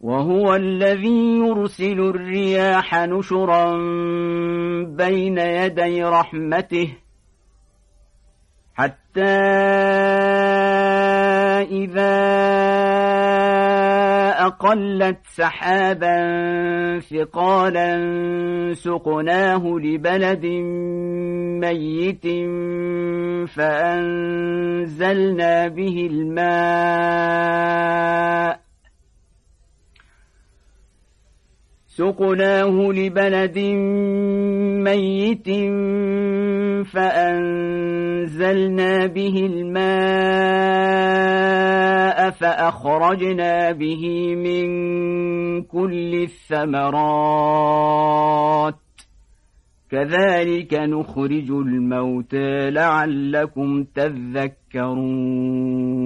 وهو الذي يرسل الرياح نشرا بين يدي رحمته حتى إذا أقلت سحابا ثقالا سقناه لبلد ميت فأنزلنا به الماء سقناه لبلد ميت فأنزلنا به الماء فأخرجنا به من كل الثمرات. كذلك نخرج الموتى لعلكم تذكرون.